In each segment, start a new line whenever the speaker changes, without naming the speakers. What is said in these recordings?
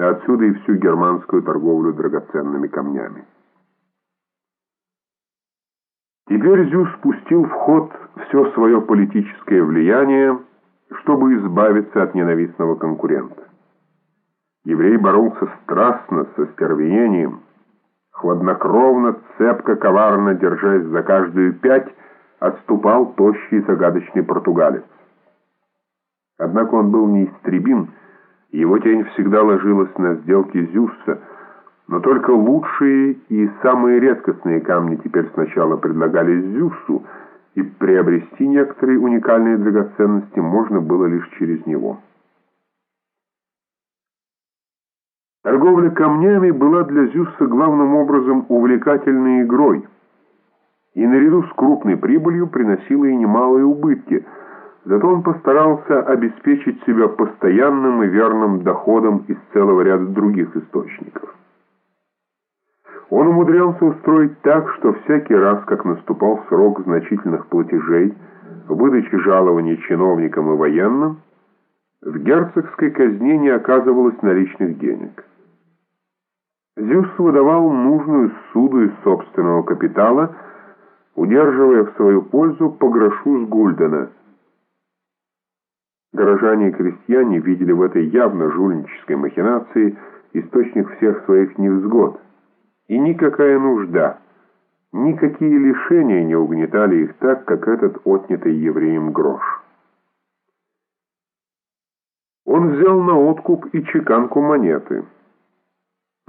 и отсюда и всю германскую торговлю драгоценными камнями. Теперь Зюс спустил в ход все свое политическое влияние, чтобы избавиться от ненавистного конкурента. Еврей боролся страстно, со стервенением, хладнокровно, цепко, коварно, держась за каждую пять, отступал тощий загадочный португалец. Однако он был неистребим, его тень всегда ложилась на сделки Зюсса, но только лучшие и самые редкостные камни теперь сначала предлагались Зюссу, и приобрести некоторые уникальные драгоценности можно было лишь через него. Торговля камнями была для Зюсса главным образом увлекательной игрой, и наряду с крупной прибылью приносила и немалые убытки, зато он постарался обеспечить себя постоянным и верным доходом из целого ряда других источников. Он умудрялся устроить так, что всякий раз, как наступал срок значительных платежей, выдачи жалований чиновникам и военным, в герцогской казне не оказывалось наличных денег. Зюс выдавал нужную суду из собственного капитала, удерживая в свою пользу по грошу с Гульдена. Горожане и крестьяне видели в этой явно жульнической махинации источник всех своих невзгод, и никакая нужда, никакие лишения не угнетали их так, как этот отнятый евреем грош. Он взял на откуп и чеканку монеты –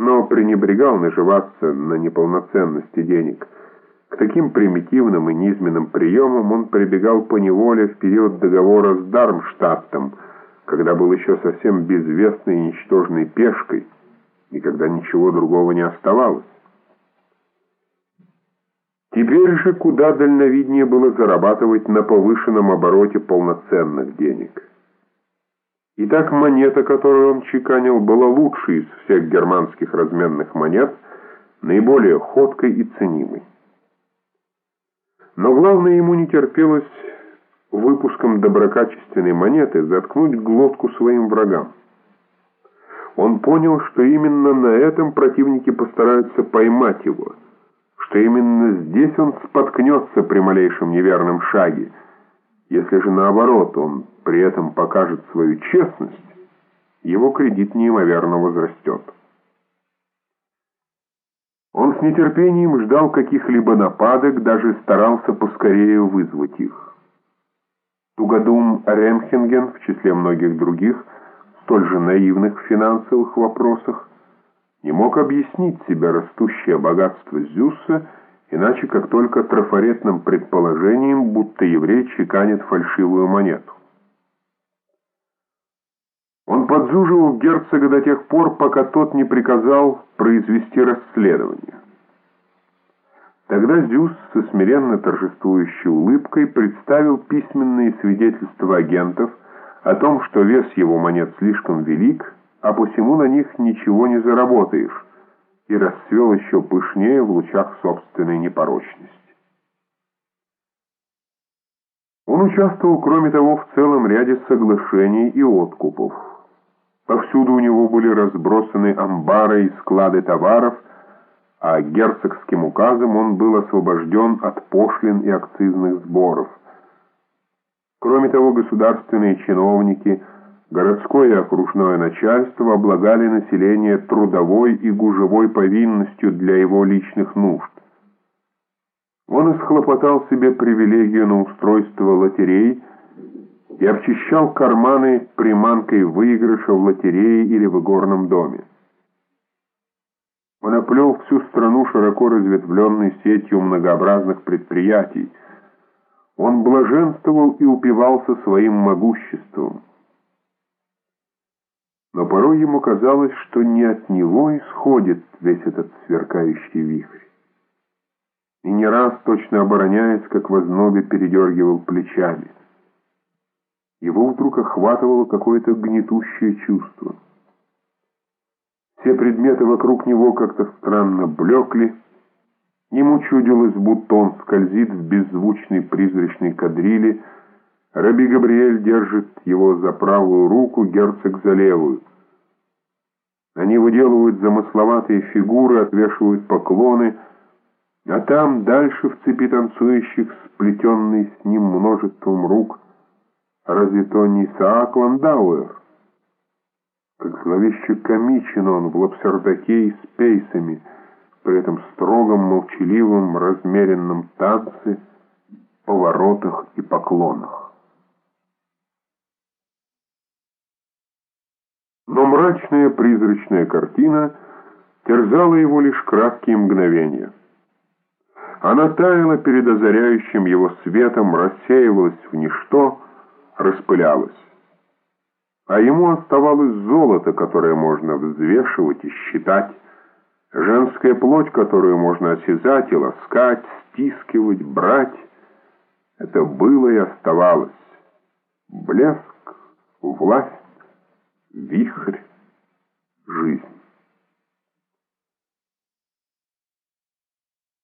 но пренебрегал наживаться на неполноценности денег. К таким примитивным и низменным приемам он прибегал по неволе в период договора с Дармштадтом, когда был еще совсем безвестной и ничтожной пешкой, и когда ничего другого не оставалось. Теперь же куда дальновиднее было зарабатывать на повышенном обороте полноценных денег. Итак, монета, которую он чеканил, была лучшей из всех германских разменных монет, наиболее ходкой и ценимой. Но главное ему не терпелось выпуском доброкачественной монеты заткнуть глотку своим врагам. Он понял, что именно на этом противники постараются поймать его, что именно здесь он споткнется при малейшем неверном шаге, если же наоборот он при этом покажет свою честность, его кредит неимоверно возрастет. Он с нетерпением ждал каких-либо нападок, даже старался поскорее вызвать их. Тугодум Ремхенген, в числе многих других, столь же наивных в финансовых вопросах, не мог объяснить себе растущее богатство Зюсса иначе как только трафаретным предположением, будто еврей чеканит фальшивую монету. Он подзуживал герцога до тех пор, пока тот не приказал произвести расследование. Тогда Зюс со смиренно торжествующей улыбкой представил письменные свидетельства агентов о том, что вес его монет слишком велик, а посему на них ничего не заработаешь, и расцвел еще пышнее в лучах собственной непорочности. Он участвовал, кроме того, в целом ряде соглашений и откупов. Повсюду у него были разбросаны амбары и склады товаров, а герцогским указом он был освобожден от пошлин и акцизных сборов. Кроме того, государственные чиновники – Городское и окружное начальство облагали население трудовой и гужевой повинностью для его личных нужд. Он исхлопотал себе привилегию на устройство лотерей и обчищал карманы приманкой выигрыша в лотерее или в игорном доме. Он оплел всю страну широко разветвленной сетью многообразных предприятий. Он блаженствовал и упивался своим могуществом но порой ему казалось, что не от него исходит весь этот сверкающий вихрь. И не раз, точно обороняясь, как в ознобе, передергивал плечами. Его вдруг охватывало какое-то гнетущее чувство. Все предметы вокруг него как-то странно блекли, Ему чудилось, будто он скользит в беззвучной призрачной кадриле, Раби Габриэль держит его за правую руку, герцог за левую. Они выделывают замысловатые фигуры, отвешивают поклоны, а там, дальше в цепи танцующих, сплетенный с ним множеством рук, разве то не Исаак Ландауэр? Как зловеще комичен он в лапсердаке и с пейсами, при этом строгом, молчаливом, размеренном танце, поворотах и поклонах. Но мрачная призрачная картина терзала его лишь краткие мгновения. Она таяла перед озаряющим его светом, рассеивалась в ничто, распылялась. А ему оставалось золото, которое можно взвешивать и считать, женская плоть, которую можно осязать и ласкать, стискивать, брать. Это было и оставалось. Блеск, власть, вихрь.